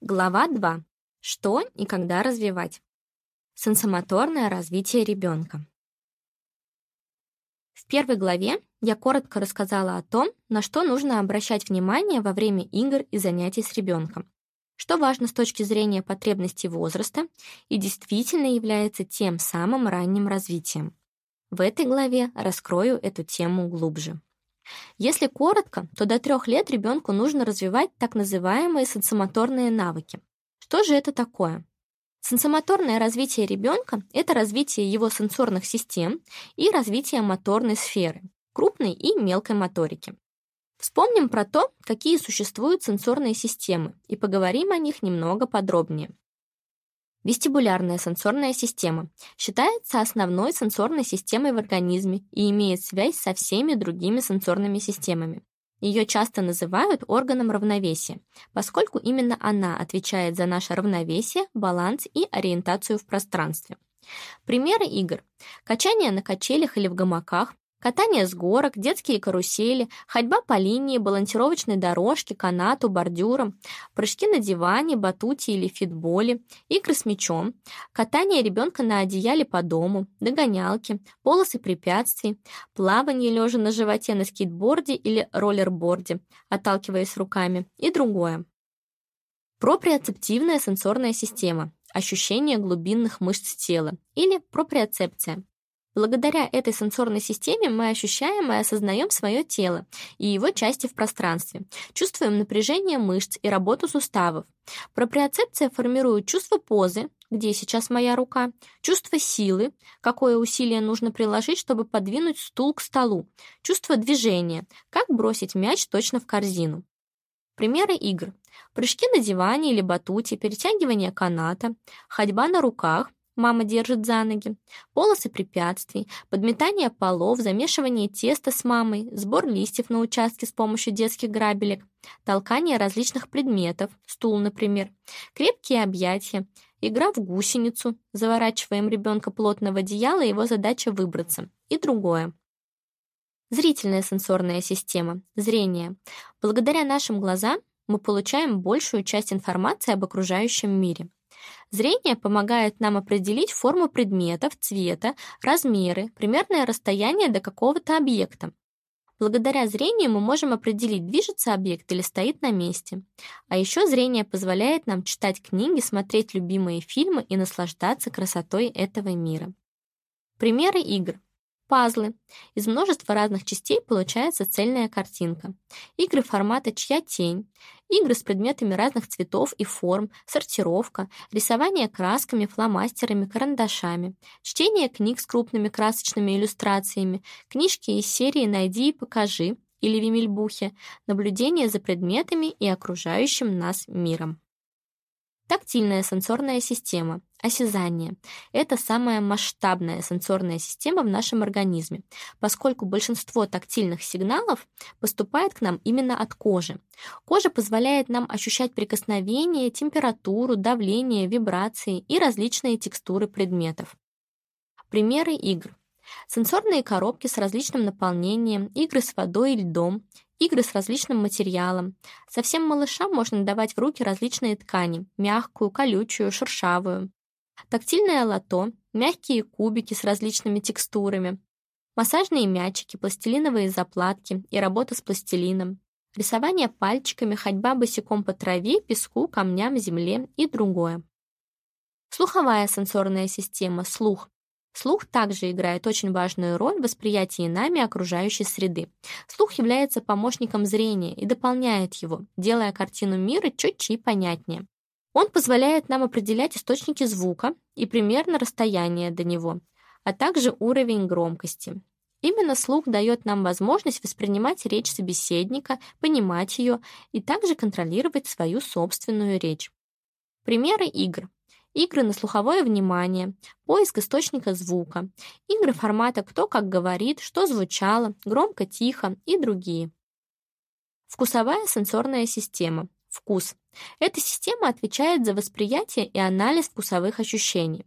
Глава 2. Что и когда развивать? Сенсомоторное развитие ребенка. В первой главе я коротко рассказала о том, на что нужно обращать внимание во время игр и занятий с ребенком, что важно с точки зрения потребностей возраста и действительно является тем самым ранним развитием. В этой главе раскрою эту тему глубже. Если коротко, то до трех лет ребенку нужно развивать так называемые сенсомоторные навыки. Что же это такое? Сенсомоторное развитие ребенка – это развитие его сенсорных систем и развитие моторной сферы, крупной и мелкой моторики. Вспомним про то, какие существуют сенсорные системы, и поговорим о них немного подробнее. Вестибулярная сенсорная система считается основной сенсорной системой в организме и имеет связь со всеми другими сенсорными системами. Ее часто называют органом равновесия, поскольку именно она отвечает за наше равновесие, баланс и ориентацию в пространстве. Примеры игр. Качание на качелях или в гамаках, Катание с горок, детские карусели, ходьба по линии, балансировочной дорожке, канату, бордюрам, прыжки на диване, батуте или фитболе, игры с мячом, катание ребенка на одеяле по дому, догонялки, полосы препятствий, плавание лежа на животе на скейтборде или роллерборде, отталкиваясь руками и другое. Проприоцептивная сенсорная система – ощущение глубинных мышц тела или проприоцепция – Благодаря этой сенсорной системе мы ощущаем и осознаем свое тело и его части в пространстве, чувствуем напряжение мышц и работу суставов. Проприоцепция формирует чувство позы, где сейчас моя рука, чувство силы, какое усилие нужно приложить, чтобы подвинуть стул к столу, чувство движения, как бросить мяч точно в корзину. Примеры игр. Прыжки на диване или батуте, перетягивание каната, ходьба на руках, мама держит за ноги, полосы препятствий, подметание полов, замешивание теста с мамой, сбор листьев на участке с помощью детских грабелек, толкание различных предметов, стул, например, крепкие объятия, игра в гусеницу, заворачиваем ребенка плотно в одеяло, его задача выбраться, и другое. Зрительная сенсорная система, зрение. Благодаря нашим глазам мы получаем большую часть информации об окружающем мире. Зрение помогает нам определить форму предметов, цвета, размеры, примерное расстояние до какого-то объекта. Благодаря зрению мы можем определить, движется объект или стоит на месте. А еще зрение позволяет нам читать книги, смотреть любимые фильмы и наслаждаться красотой этого мира. Примеры игр. Пазлы. Из множества разных частей получается цельная картинка. Игры формата «Чья тень?», игры с предметами разных цветов и форм, сортировка, рисование красками, фломастерами, карандашами, чтение книг с крупными красочными иллюстрациями, книжки из серии «Найди и покажи» или «Вимельбухе», наблюдение за предметами и окружающим нас миром. Тактильная сенсорная система, осязание – это самая масштабная сенсорная система в нашем организме, поскольку большинство тактильных сигналов поступает к нам именно от кожи. Кожа позволяет нам ощущать прикосновение, температуру, давление, вибрации и различные текстуры предметов. Примеры игр. Сенсорные коробки с различным наполнением, игры с водой и льдом, игры с различным материалом. Совсем малышам можно давать в руки различные ткани – мягкую, колючую, шершавую. Тактильное лото, мягкие кубики с различными текстурами, массажные мячики, пластилиновые заплатки и работа с пластилином, рисование пальчиками, ходьба босиком по траве, песку, камням, земле и другое. Слуховая сенсорная система, слух, Слух также играет очень важную роль в восприятии нами окружающей среды. Слух является помощником зрения и дополняет его, делая картину мира четче и понятнее. Он позволяет нам определять источники звука и примерно расстояние до него, а также уровень громкости. Именно слух дает нам возможность воспринимать речь собеседника, понимать ее и также контролировать свою собственную речь. Примеры игр игры на слуховое внимание, поиск источника звука, игры формата «Кто как говорит», «Что звучало», «Громко, тихо» и другие. Вкусовая сенсорная система. Вкус. Эта система отвечает за восприятие и анализ вкусовых ощущений.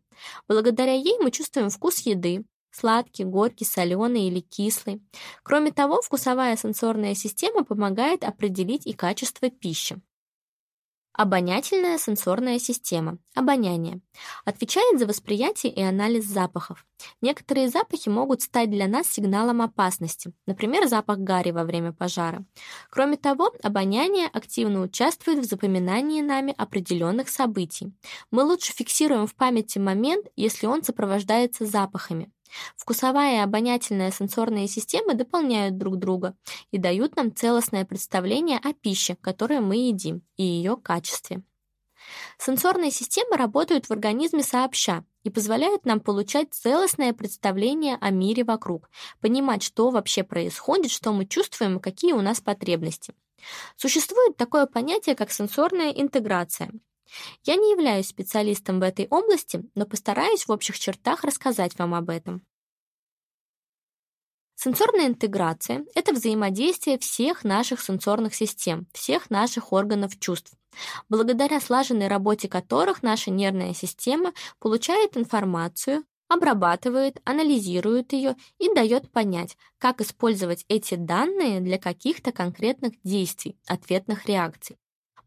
Благодаря ей мы чувствуем вкус еды, сладкий, горький, соленый или кислый. Кроме того, вкусовая сенсорная система помогает определить и качество пищи. Обонятельная сенсорная система, обоняние, отвечает за восприятие и анализ запахов. Некоторые запахи могут стать для нас сигналом опасности, например, запах гари во время пожара. Кроме того, обоняние активно участвует в запоминании нами определенных событий. Мы лучше фиксируем в памяти момент, если он сопровождается запахами. Вкусовая и обонятельная сенсорные системы дополняют друг друга и дают нам целостное представление о пище, которую мы едим, и ее качестве. Сенсорные системы работают в организме сообща и позволяют нам получать целостное представление о мире вокруг, понимать, что вообще происходит, что мы чувствуем и какие у нас потребности. Существует такое понятие, как сенсорная интеграция. Я не являюсь специалистом в этой области, но постараюсь в общих чертах рассказать вам об этом. Сенсорная интеграция – это взаимодействие всех наших сенсорных систем, всех наших органов чувств, благодаря слаженной работе которых наша нервная система получает информацию, обрабатывает, анализирует ее и дает понять, как использовать эти данные для каких-то конкретных действий, ответных реакций.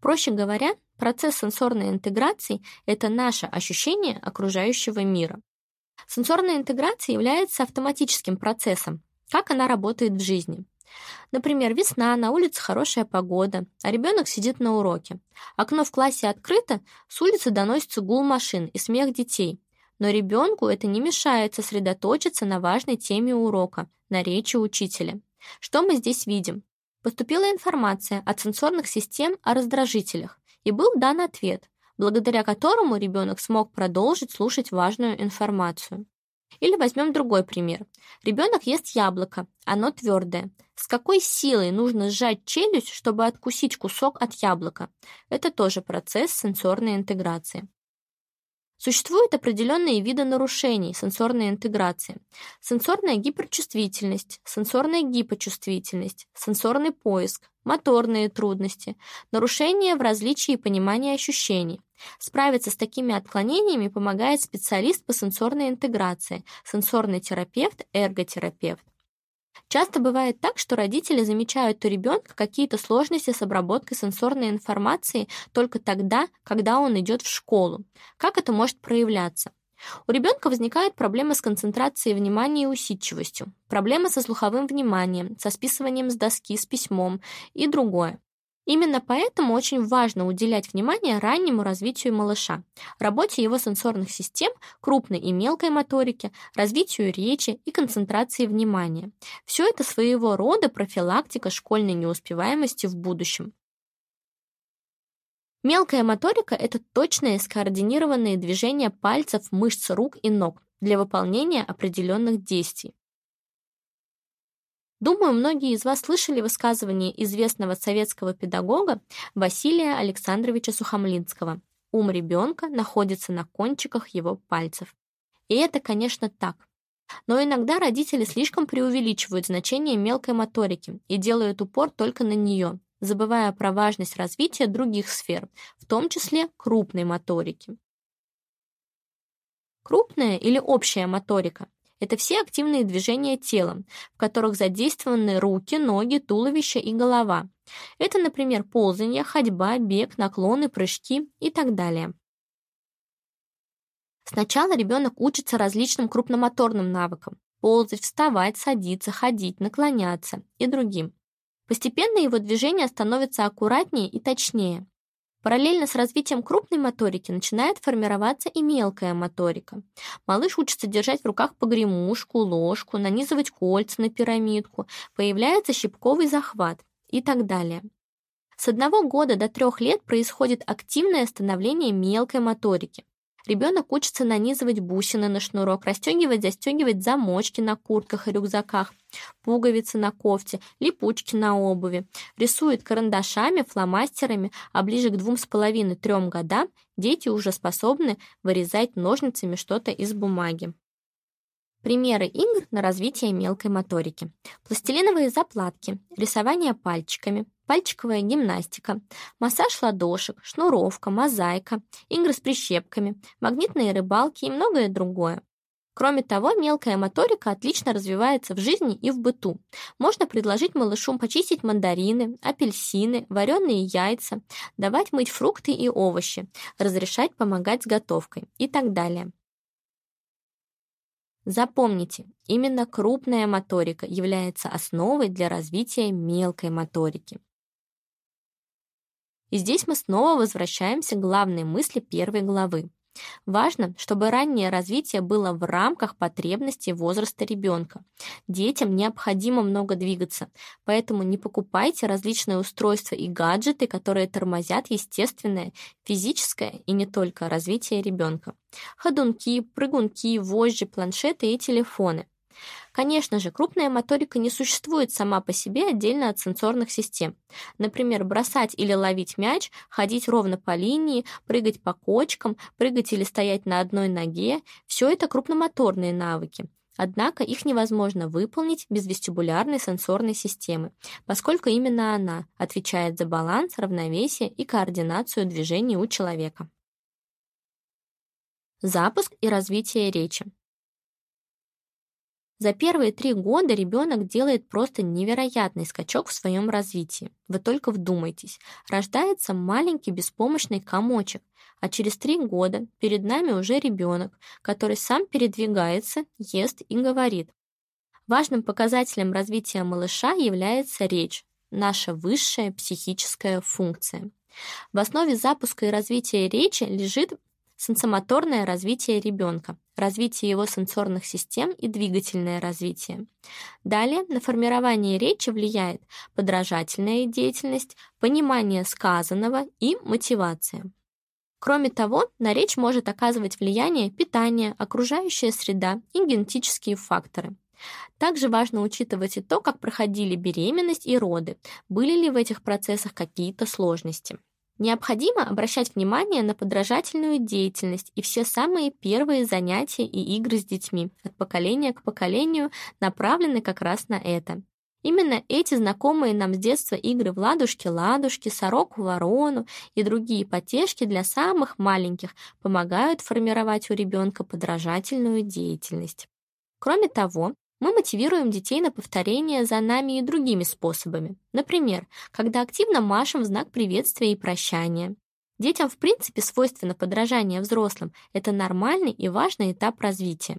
Проще говоря, процесс сенсорной интеграции – это наше ощущение окружающего мира. Сенсорная интеграция является автоматическим процессом, как она работает в жизни. Например, весна, на улице хорошая погода, а ребенок сидит на уроке. Окно в классе открыто, с улицы доносится гул машин и смех детей. Но ребенку это не мешает сосредоточиться на важной теме урока, на речи учителя. Что мы здесь видим? Поступила информация от сенсорных систем о раздражителях, и был дан ответ, благодаря которому ребенок смог продолжить слушать важную информацию. Или возьмем другой пример. Ребенок ест яблоко, оно твердое. С какой силой нужно сжать челюсть, чтобы откусить кусок от яблока? Это тоже процесс сенсорной интеграции. Существуют определенные виды нарушений сенсорной интеграции. Сенсорная гиперчувствительность, сенсорная гипочувствительность, сенсорный поиск, моторные трудности, нарушения в различии понимания ощущений. Справиться с такими отклонениями помогает специалист по сенсорной интеграции, сенсорный терапевт, эрготерапевт. Часто бывает так, что родители замечают у ребенка какие-то сложности с обработкой сенсорной информации только тогда, когда он идет в школу. Как это может проявляться? У ребенка возникают проблемы с концентрацией внимания и усидчивостью, проблемы со слуховым вниманием, со списыванием с доски, с письмом и другое. Именно поэтому очень важно уделять внимание раннему развитию малыша, работе его сенсорных систем, крупной и мелкой моторике, развитию речи и концентрации внимания. Все это своего рода профилактика школьной неуспеваемости в будущем. Мелкая моторика – это точные скоординированные движения пальцев, мышц рук и ног для выполнения определенных действий. Думаю, многие из вас слышали высказывание известного советского педагога Василия Александровича Сухомлинского «Ум ребенка находится на кончиках его пальцев». И это, конечно, так. Но иногда родители слишком преувеличивают значение мелкой моторики и делают упор только на нее, забывая про важность развития других сфер, в том числе крупной моторики. Крупная или общая моторика это все активные движения телом, в которых задействованы руки, ноги, туловище и голова. Это, например, ползание, ходьба, бег, наклоны, прыжки и так далее. Сначала ребенок учится различным крупномоторным навыкам – ползать, вставать, садиться, ходить, наклоняться и другим. Постепенно его движения становятся аккуратнее и точнее. Параллельно с развитием крупной моторики начинает формироваться и мелкая моторика. Малыш учится держать в руках погремушку, ложку, нанизывать кольца на пирамидку, появляется щипковый захват и так далее. С одного года до трех лет происходит активное становление мелкой моторики. Ребенок учится нанизывать бусины на шнурок, расстегивать, застегивать замочки на куртках и рюкзаках, пуговицы на кофте, липучки на обуви. Рисует карандашами, фломастерами, а ближе к двум с половиной-трем годам дети уже способны вырезать ножницами что-то из бумаги. Примеры игр на развитие мелкой моторики. Пластилиновые заплатки, рисование пальчиками, пальчиковая гимнастика, массаж ладошек, шнуровка, мозаика, игры с прищепками, магнитные рыбалки и многое другое. Кроме того, мелкая моторика отлично развивается в жизни и в быту. Можно предложить малышу почистить мандарины, апельсины, вареные яйца, давать мыть фрукты и овощи, разрешать помогать с готовкой и так далее. Запомните, именно крупная моторика является основой для развития мелкой моторики. И здесь мы снова возвращаемся к главной мысли первой главы. Важно, чтобы раннее развитие было в рамках потребностей возраста ребенка. Детям необходимо много двигаться, поэтому не покупайте различные устройства и гаджеты, которые тормозят естественное физическое и не только развитие ребенка. Ходунки, прыгунки, вожжи, планшеты и телефоны. Конечно же, крупная моторика не существует сама по себе отдельно от сенсорных систем. Например, бросать или ловить мяч, ходить ровно по линии, прыгать по кочкам, прыгать или стоять на одной ноге – все это крупномоторные навыки. Однако их невозможно выполнить без вестибулярной сенсорной системы, поскольку именно она отвечает за баланс, равновесие и координацию движений у человека. Запуск и развитие речи. За первые три года ребенок делает просто невероятный скачок в своем развитии. Вы только вдумайтесь. Рождается маленький беспомощный комочек, а через три года перед нами уже ребенок, который сам передвигается, ест и говорит. Важным показателем развития малыша является речь, наша высшая психическая функция. В основе запуска и развития речи лежит сенсомоторное развитие ребенка, развитие его сенсорных систем и двигательное развитие. Далее на формирование речи влияет подражательная деятельность, понимание сказанного и мотивация. Кроме того, на речь может оказывать влияние питание, окружающая среда и генетические факторы. Также важно учитывать и то, как проходили беременность и роды, были ли в этих процессах какие-то сложности. Необходимо обращать внимание на подражательную деятельность и все самые первые занятия и игры с детьми от поколения к поколению направлены как раз на это. Именно эти знакомые нам с детства игры в ладушки-ладушки, сороку-ворону и другие потешки для самых маленьких помогают формировать у ребенка подражательную деятельность. Кроме того, мы мотивируем детей на повторение за нами и другими способами. Например, когда активно машем в знак приветствия и прощания. Детям в принципе свойственно подражание взрослым. Это нормальный и важный этап развития.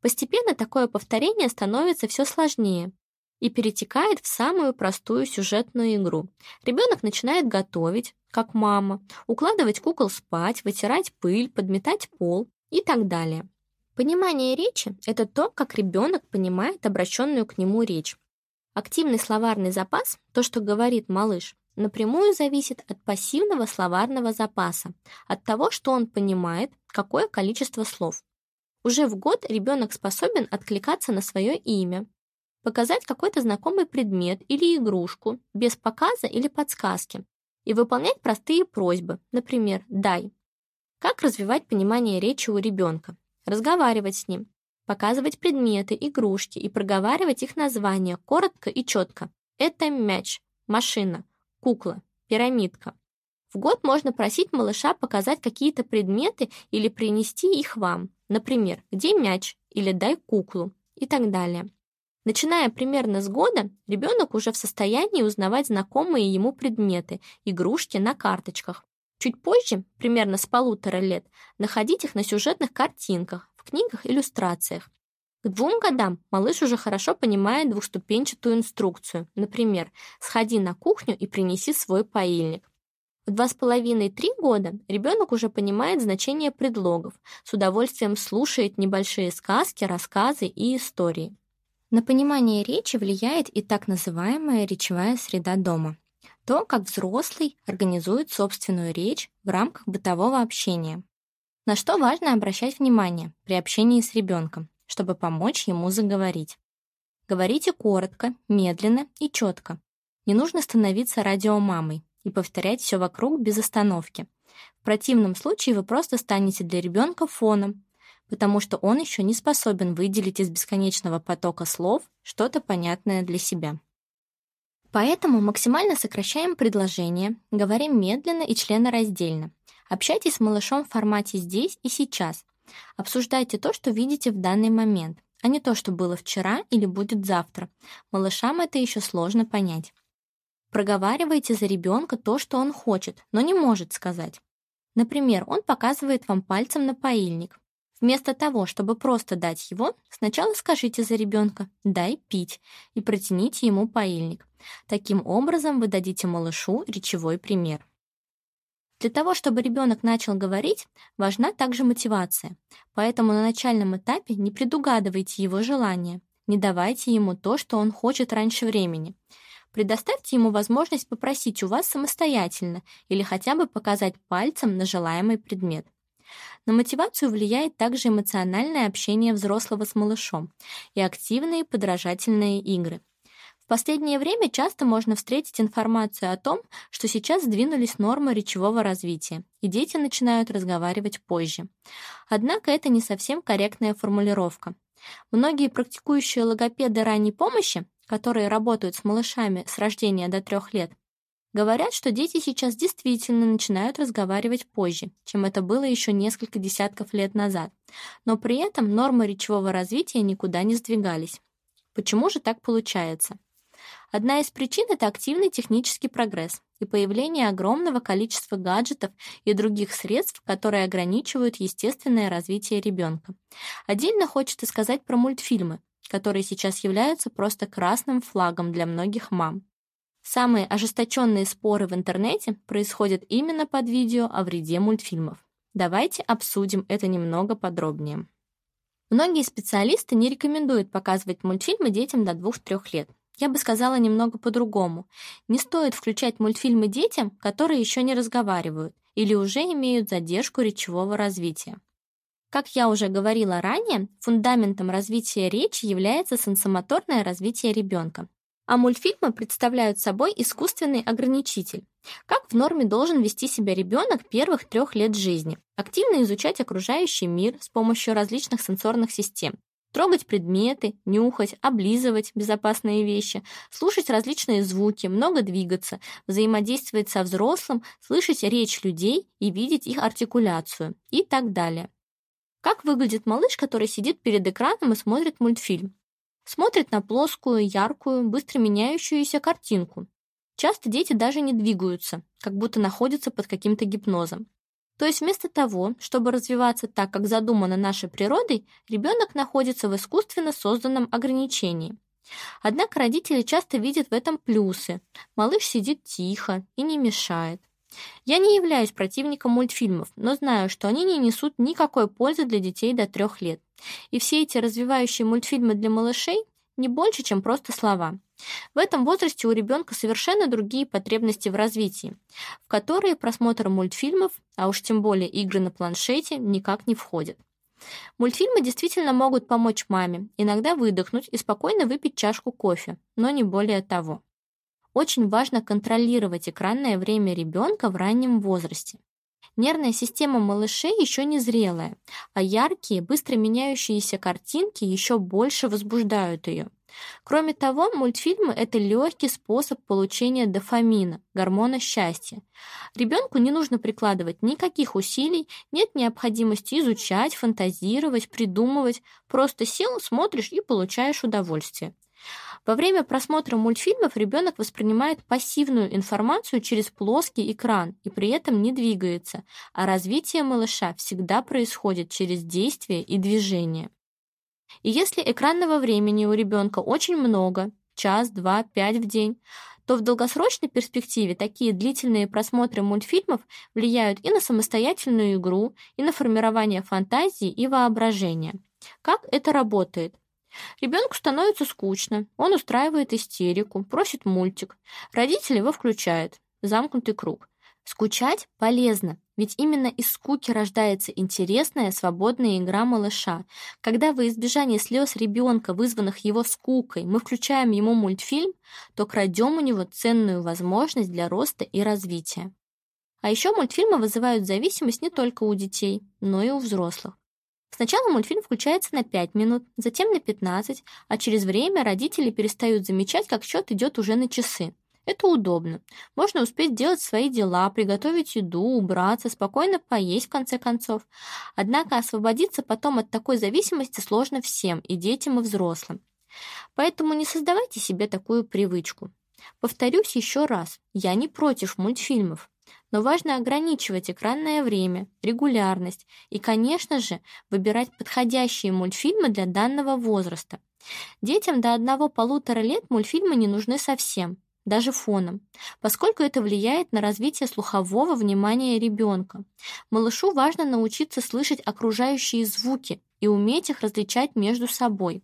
Постепенно такое повторение становится все сложнее и перетекает в самую простую сюжетную игру. Ребенок начинает готовить, как мама, укладывать кукол спать, вытирать пыль, подметать пол и так далее. Понимание речи — это то, как ребенок понимает обращенную к нему речь. Активный словарный запас, то, что говорит малыш, напрямую зависит от пассивного словарного запаса, от того, что он понимает, какое количество слов. Уже в год ребенок способен откликаться на свое имя, показать какой-то знакомый предмет или игрушку без показа или подсказки и выполнять простые просьбы, например, «дай». Как развивать понимание речи у ребенка? Разговаривать с ним, показывать предметы, игрушки и проговаривать их названия коротко и четко. Это мяч, машина, кукла, пирамидка. В год можно просить малыша показать какие-то предметы или принести их вам. Например, где мяч или дай куклу и так далее. Начиная примерно с года, ребенок уже в состоянии узнавать знакомые ему предметы, игрушки на карточках, Чуть позже, примерно с полутора лет, находить их на сюжетных картинках, в книгах-иллюстрациях. К двум годам малыш уже хорошо понимает двухступенчатую инструкцию. Например, «Сходи на кухню и принеси свой поильник». В два с половиной-три года ребенок уже понимает значение предлогов, с удовольствием слушает небольшие сказки, рассказы и истории. На понимание речи влияет и так называемая речевая среда дома то, как взрослый организует собственную речь в рамках бытового общения. На что важно обращать внимание при общении с ребенком, чтобы помочь ему заговорить. Говорите коротко, медленно и четко. Не нужно становиться радиомамой и повторять все вокруг без остановки. В противном случае вы просто станете для ребенка фоном, потому что он еще не способен выделить из бесконечного потока слов что-то понятное для себя. Поэтому максимально сокращаем предложения, говорим медленно и членораздельно. Общайтесь с малышом в формате «здесь и сейчас». Обсуждайте то, что видите в данный момент, а не то, что было вчера или будет завтра. Малышам это еще сложно понять. Проговаривайте за ребенка то, что он хочет, но не может сказать. Например, он показывает вам пальцем на поильник. Вместо того, чтобы просто дать его, сначала скажите за ребенка «дай пить» и протяните ему поильник. Таким образом вы дадите малышу речевой пример. Для того, чтобы ребенок начал говорить, важна также мотивация. Поэтому на начальном этапе не предугадывайте его желания, не давайте ему то, что он хочет раньше времени. Предоставьте ему возможность попросить у вас самостоятельно или хотя бы показать пальцем на желаемый предмет. На мотивацию влияет также эмоциональное общение взрослого с малышом и активные подражательные игры. В последнее время часто можно встретить информацию о том, что сейчас сдвинулись нормы речевого развития, и дети начинают разговаривать позже. Однако это не совсем корректная формулировка. Многие практикующие логопеды ранней помощи, которые работают с малышами с рождения до трех лет, Говорят, что дети сейчас действительно начинают разговаривать позже, чем это было еще несколько десятков лет назад, но при этом нормы речевого развития никуда не сдвигались. Почему же так получается? Одна из причин — это активный технический прогресс и появление огромного количества гаджетов и других средств, которые ограничивают естественное развитие ребенка. Отдельно хочется сказать про мультфильмы, которые сейчас являются просто красным флагом для многих мам. Самые ожесточенные споры в интернете происходят именно под видео о вреде мультфильмов. Давайте обсудим это немного подробнее. Многие специалисты не рекомендуют показывать мультфильмы детям до 2-3 лет. Я бы сказала немного по-другому. Не стоит включать мультфильмы детям, которые еще не разговаривают или уже имеют задержку речевого развития. Как я уже говорила ранее, фундаментом развития речи является сенсомоторное развитие ребенка, а мультфильмы представляют собой искусственный ограничитель. Как в норме должен вести себя ребенок первых трех лет жизни? Активно изучать окружающий мир с помощью различных сенсорных систем. Трогать предметы, нюхать, облизывать безопасные вещи, слушать различные звуки, много двигаться, взаимодействовать со взрослым, слышать речь людей и видеть их артикуляцию и так далее. Как выглядит малыш, который сидит перед экраном и смотрит мультфильм? смотрит на плоскую, яркую, быстро меняющуюся картинку. Часто дети даже не двигаются, как будто находятся под каким-то гипнозом. То есть вместо того, чтобы развиваться так, как задумано нашей природой, ребенок находится в искусственно созданном ограничении. Однако родители часто видят в этом плюсы. Малыш сидит тихо и не мешает. Я не являюсь противником мультфильмов, но знаю, что они не несут никакой пользы для детей до трех лет. И все эти развивающие мультфильмы для малышей не больше, чем просто слова. В этом возрасте у ребенка совершенно другие потребности в развитии, в которые просмотр мультфильмов, а уж тем более игры на планшете, никак не входят. Мультфильмы действительно могут помочь маме иногда выдохнуть и спокойно выпить чашку кофе, но не более того. Очень важно контролировать экранное время ребенка в раннем возрасте. Нервная система малышей еще не зрелая, а яркие, быстро меняющиеся картинки еще больше возбуждают ее. Кроме того, мультфильмы — это легкий способ получения дофамина, гормона счастья. Ребенку не нужно прикладывать никаких усилий, нет необходимости изучать, фантазировать, придумывать. Просто сел, смотришь и получаешь удовольствие. Во время просмотра мультфильмов ребенок воспринимает пассивную информацию через плоский экран и при этом не двигается, а развитие малыша всегда происходит через действие и движение. И если экранного времени у ребенка очень много, час, два, пять в день, то в долгосрочной перспективе такие длительные просмотры мультфильмов влияют и на самостоятельную игру, и на формирование фантазии и воображения. Как это работает? Ребенку становится скучно, он устраивает истерику, просит мультик. Родители его включают. Замкнутый круг. Скучать полезно, ведь именно из скуки рождается интересная, свободная игра малыша. Когда во избежание слез ребенка, вызванных его скукой, мы включаем ему мультфильм, то крадем у него ценную возможность для роста и развития. А еще мультфильмы вызывают зависимость не только у детей, но и у взрослых. Сначала мультфильм включается на 5 минут, затем на 15, а через время родители перестают замечать, как счет идет уже на часы. Это удобно. Можно успеть делать свои дела, приготовить еду, убраться, спокойно поесть в конце концов. Однако освободиться потом от такой зависимости сложно всем, и детям, и взрослым. Поэтому не создавайте себе такую привычку. Повторюсь еще раз, я не против мультфильмов, но важно ограничивать экранное время, регулярность и, конечно же, выбирать подходящие мультфильмы для данного возраста. Детям до одного-полутора лет мультфильмы не нужны совсем, даже фоном, поскольку это влияет на развитие слухового внимания ребенка. Малышу важно научиться слышать окружающие звуки и уметь их различать между собой.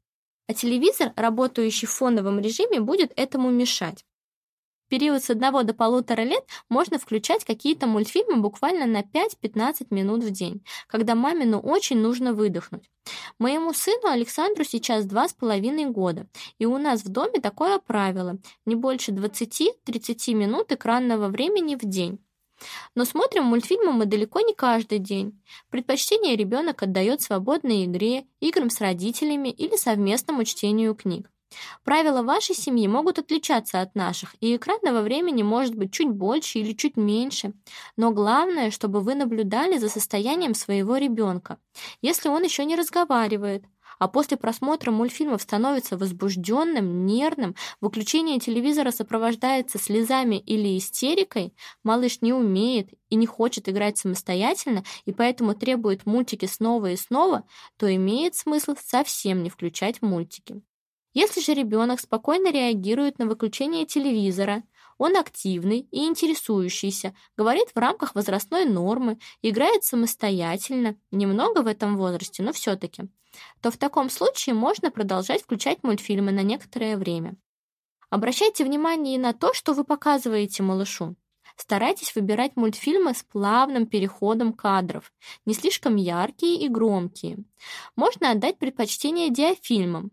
А телевизор, работающий в фоновом режиме, будет этому мешать период с 1 до полутора лет можно включать какие-то мультфильмы буквально на 5-15 минут в день, когда маме ну очень нужно выдохнуть. Моему сыну Александру сейчас два с половиной года, и у нас в доме такое правило – не больше 20-30 минут экранного времени в день. Но смотрим мультфильмы мы далеко не каждый день. Предпочтение ребенок отдает свободной игре, играм с родителями или совместному чтению книг. Правила вашей семьи могут отличаться от наших, и экранного времени может быть чуть больше или чуть меньше. Но главное, чтобы вы наблюдали за состоянием своего ребенка. Если он еще не разговаривает, а после просмотра мультфильмов становится возбужденным, нервным, выключение телевизора сопровождается слезами или истерикой, малыш не умеет и не хочет играть самостоятельно, и поэтому требует мультики снова и снова, то имеет смысл совсем не включать мультики. Если же ребенок спокойно реагирует на выключение телевизора, он активный и интересующийся, говорит в рамках возрастной нормы, играет самостоятельно, немного в этом возрасте, но все-таки, то в таком случае можно продолжать включать мультфильмы на некоторое время. Обращайте внимание и на то, что вы показываете малышу. Старайтесь выбирать мультфильмы с плавным переходом кадров, не слишком яркие и громкие. Можно отдать предпочтение диафильмам,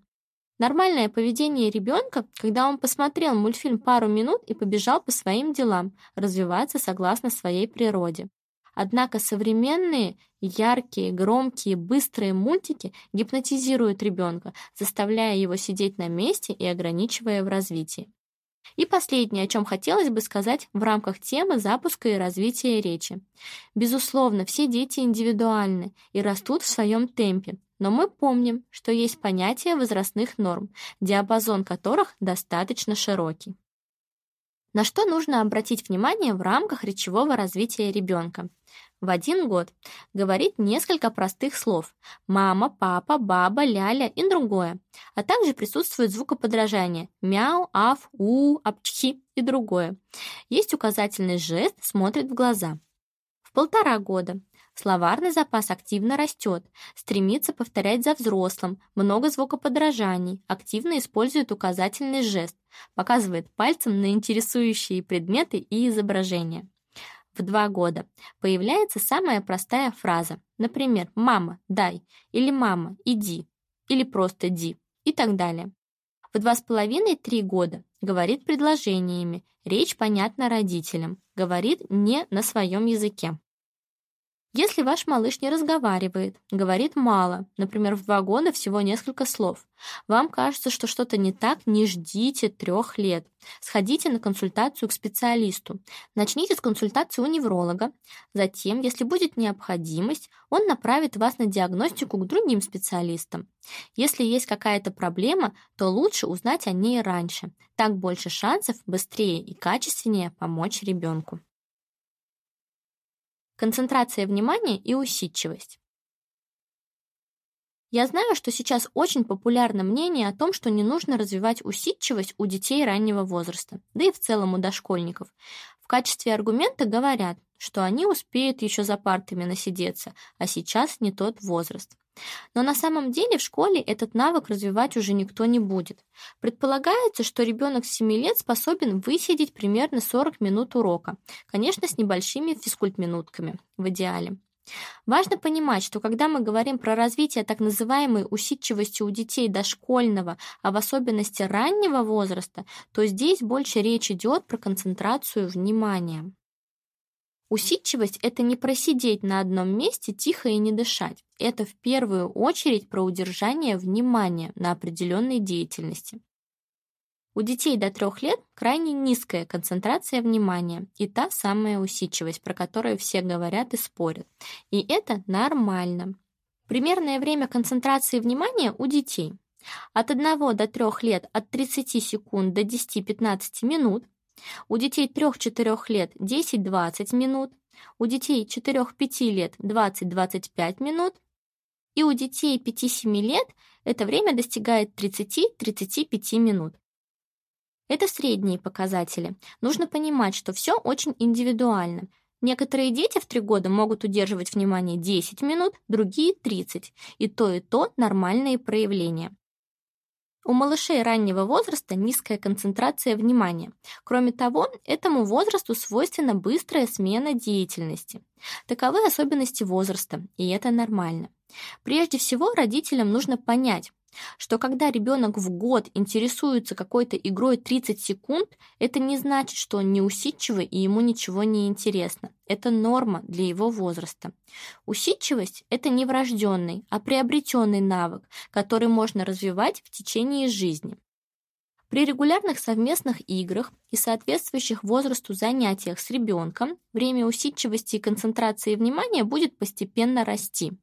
Нормальное поведение ребенка, когда он посмотрел мультфильм пару минут и побежал по своим делам, развиваться согласно своей природе. Однако современные, яркие, громкие, быстрые мультики гипнотизируют ребенка, заставляя его сидеть на месте и ограничивая в развитии. И последнее, о чем хотелось бы сказать в рамках темы запуска и развития речи. Безусловно, все дети индивидуальны и растут в своем темпе, но мы помним, что есть понятие возрастных норм, диапазон которых достаточно широкий. На что нужно обратить внимание в рамках речевого развития ребенка? В один год говорит несколько простых слов «мама», «папа», «баба», «ляля» и другое, а также присутствует звукоподражание «мяу», «аф», «у», «апчхи» и другое. Есть указательный жест «смотрит в глаза». В полтора года Словарный запас активно растет, стремится повторять за взрослым, много звукоподражаний, активно использует указательный жест, показывает пальцем на интересующие предметы и изображения. В два года появляется самая простая фраза, например, «мама, дай» или «мама, иди» или просто «ди» и так далее. В два с половиной-три года говорит предложениями, речь понятна родителям, говорит не на своем языке. Если ваш малыш не разговаривает, говорит мало, например, в два года всего несколько слов, вам кажется, что что-то не так, не ждите трех лет. Сходите на консультацию к специалисту. Начните с консультации у невролога. Затем, если будет необходимость, он направит вас на диагностику к другим специалистам. Если есть какая-то проблема, то лучше узнать о ней раньше. Так больше шансов быстрее и качественнее помочь ребенку концентрация внимания и усидчивость. Я знаю, что сейчас очень популярно мнение о том, что не нужно развивать усидчивость у детей раннего возраста, да и в целом у дошкольников. В качестве аргумента говорят, что они успеют еще за партами насидеться, а сейчас не тот возраст. Но на самом деле в школе этот навык развивать уже никто не будет. Предполагается, что ребенок с 7 лет способен высидеть примерно 40 минут урока, конечно, с небольшими физкультминутками в идеале. Важно понимать, что когда мы говорим про развитие так называемой усидчивости у детей дошкольного, а в особенности раннего возраста, то здесь больше речь идет про концентрацию внимания. Усидчивость — это не просидеть на одном месте тихо и не дышать. Это в первую очередь про удержание внимания на определенной деятельности. У детей до трех лет крайне низкая концентрация внимания и та самая усидчивость, про которую все говорят и спорят. И это нормально. Примерное время концентрации внимания у детей от 1 до 3 лет от 30 секунд до 10-15 минут, у детей 3-4 лет 10-20 минут, у детей 4-5 лет 20-25 минут, и у детей 5-7 лет это время достигает 30-35 минут. Это средние показатели. Нужно понимать, что все очень индивидуально. Некоторые дети в 3 года могут удерживать внимание 10 минут, другие 30. И то, и то нормальные проявления. У малышей раннего возраста низкая концентрация внимания. Кроме того, этому возрасту свойственна быстрая смена деятельности. Таковы особенности возраста, и это нормально. Прежде всего, родителям нужно понять, что когда ребенок в год интересуется какой-то игрой 30 секунд, это не значит, что он неусидчивый и ему ничего не интересно. Это норма для его возраста. Усидчивость – это не врожденный, а приобретенный навык, который можно развивать в течение жизни. При регулярных совместных играх и соответствующих возрасту занятиях с ребенком время усидчивости и концентрации внимания будет постепенно расти.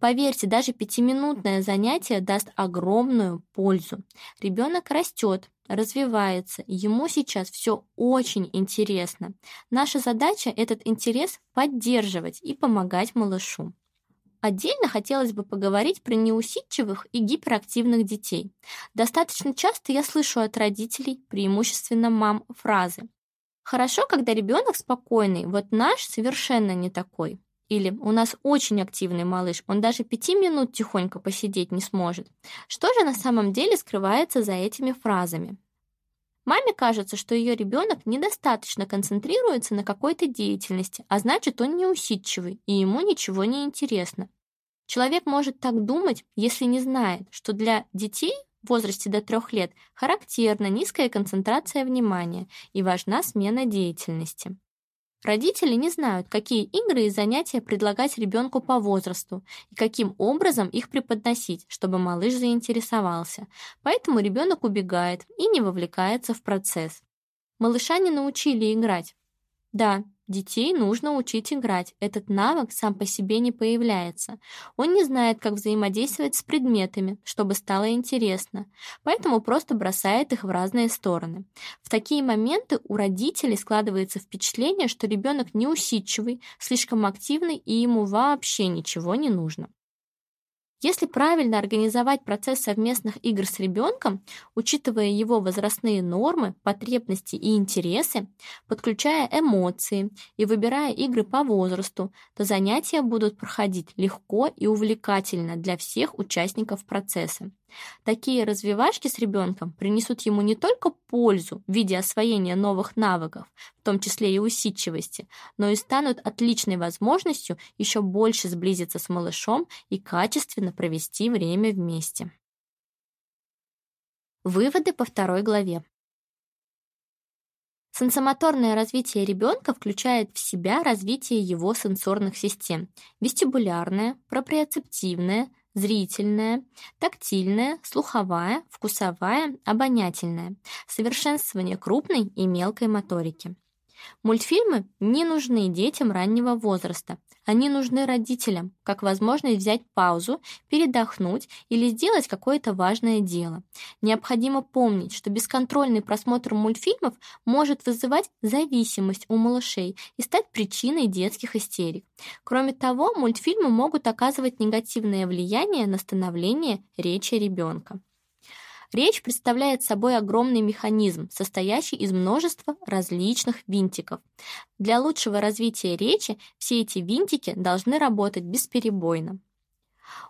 Поверьте, даже пятиминутное занятие даст огромную пользу. Ребенок растет, развивается, ему сейчас все очень интересно. Наша задача этот интерес поддерживать и помогать малышу. Отдельно хотелось бы поговорить про неусидчивых и гиперактивных детей. Достаточно часто я слышу от родителей, преимущественно мам, фразы «Хорошо, когда ребенок спокойный, вот наш совершенно не такой». Или «У нас очень активный малыш, он даже пяти минут тихонько посидеть не сможет». Что же на самом деле скрывается за этими фразами? Маме кажется, что ее ребенок недостаточно концентрируется на какой-то деятельности, а значит, он неусидчивый, и ему ничего не интересно. Человек может так думать, если не знает, что для детей в возрасте до трех лет характерна низкая концентрация внимания и важна смена деятельности. Родители не знают, какие игры и занятия предлагать ребенку по возрасту и каким образом их преподносить, чтобы малыш заинтересовался. Поэтому ребенок убегает и не вовлекается в процесс. Малыша не научили играть. Да, Детей нужно учить играть. Этот навык сам по себе не появляется. Он не знает, как взаимодействовать с предметами, чтобы стало интересно, поэтому просто бросает их в разные стороны. В такие моменты у родителей складывается впечатление, что ребенок неусидчивый, слишком активный и ему вообще ничего не нужно. Если правильно организовать процесс совместных игр с ребенком, учитывая его возрастные нормы, потребности и интересы, подключая эмоции и выбирая игры по возрасту, то занятия будут проходить легко и увлекательно для всех участников процесса. Такие развивашки с ребенком принесут ему не только пользу в виде освоения новых навыков, в том числе и усидчивости, но и станут отличной возможностью еще больше сблизиться с малышом и качественно провести время вместе. Выводы по второй главе. Сенсомоторное развитие ребенка включает в себя развитие его сенсорных систем – вестибулярное, проприоцептивное, зрительная, тактильная, слуховая, вкусовая, обонятельная, совершенствование крупной и мелкой моторики. Мультфильмы не нужны детям раннего возраста. Они нужны родителям, как возможность взять паузу, передохнуть или сделать какое-то важное дело. Необходимо помнить, что бесконтрольный просмотр мультфильмов может вызывать зависимость у малышей и стать причиной детских истерик. Кроме того, мультфильмы могут оказывать негативное влияние на становление речи ребенка. Речь представляет собой огромный механизм, состоящий из множества различных винтиков. Для лучшего развития речи все эти винтики должны работать бесперебойно.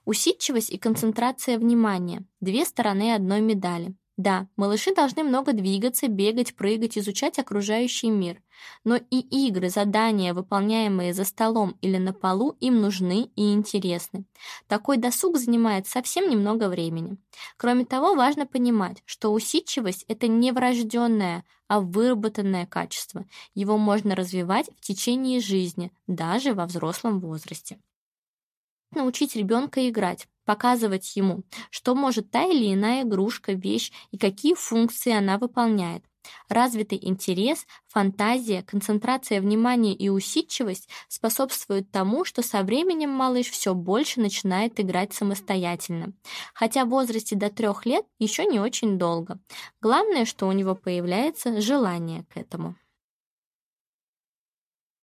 Усидчивость и концентрация внимания – две стороны одной медали. Да, малыши должны много двигаться, бегать, прыгать, изучать окружающий мир. Но и игры, задания, выполняемые за столом или на полу, им нужны и интересны. Такой досуг занимает совсем немного времени. Кроме того, важно понимать, что усидчивость – это не врожденное, а выработанное качество. Его можно развивать в течение жизни, даже во взрослом возрасте. Научить ребенка играть. Показывать ему, что может та или иная игрушка, вещь и какие функции она выполняет. Развитый интерес, фантазия, концентрация внимания и усидчивость способствуют тому, что со временем малыш все больше начинает играть самостоятельно. Хотя в возрасте до трех лет еще не очень долго. Главное, что у него появляется желание к этому.